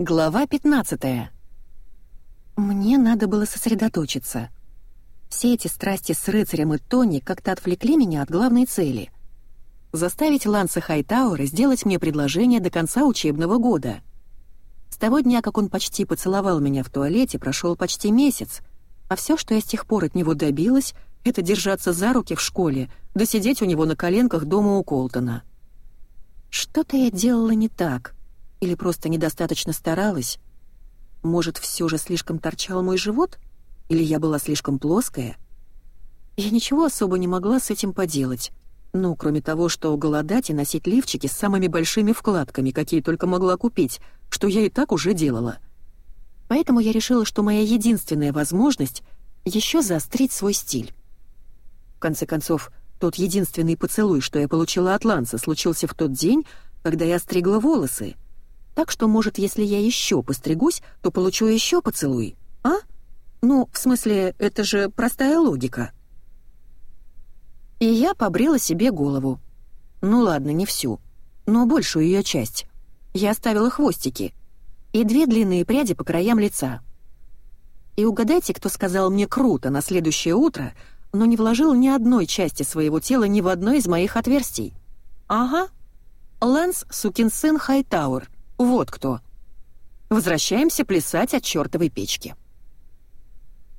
Глава 15 Мне надо было сосредоточиться. Все эти страсти с рыцарем и Тони как-то отвлекли меня от главной цели — заставить Ланса Хайтауэра сделать мне предложение до конца учебного года. С того дня, как он почти поцеловал меня в туалете, прошел почти месяц, а все, что я с тех пор от него добилась, это держаться за руки в школе, да сидеть у него на коленках дома у Колтона. Что-то я делала не так — или просто недостаточно старалась? Может, все же слишком торчал мой живот? Или я была слишком плоская? Я ничего особо не могла с этим поделать. Ну, кроме того, что голодать и носить лифчики с самыми большими вкладками, какие только могла купить, что я и так уже делала. Поэтому я решила, что моя единственная возможность — еще заострить свой стиль. В конце концов, тот единственный поцелуй, что я получила от Ланса, случился в тот день, когда я стригла волосы — так что, может, если я еще постригусь, то получу еще поцелуй, а? Ну, в смысле, это же простая логика. И я побрила себе голову. Ну ладно, не всю, но большую ее часть. Я оставила хвостики и две длинные пряди по краям лица. И угадайте, кто сказал мне «круто» на следующее утро, но не вложил ни одной части своего тела ни в одно из моих отверстий. Ага. Лэнс, сукин сын Хайтауэр, вот кто. Возвращаемся плясать от чертовой печки.